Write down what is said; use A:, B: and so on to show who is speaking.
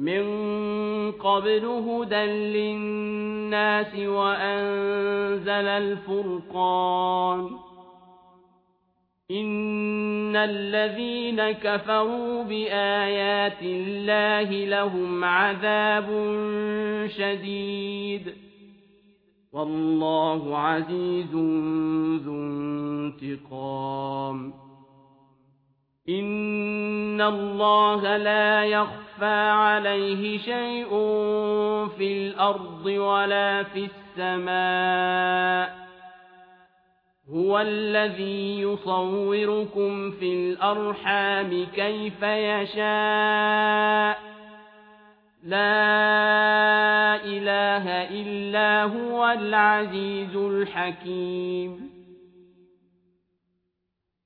A: من قبل هدى للناس وأنزل الفرقان. إن الذين كفروا بآيات الله لهم عذاب شديد. والله عزيز ذو انتقام. إن الله لا يخفى عليه شيء في الأرض ولا في السماء هو الذي يصوركم في الأرحام كيف يشاء لا إله إلا هو العزيز الحكيم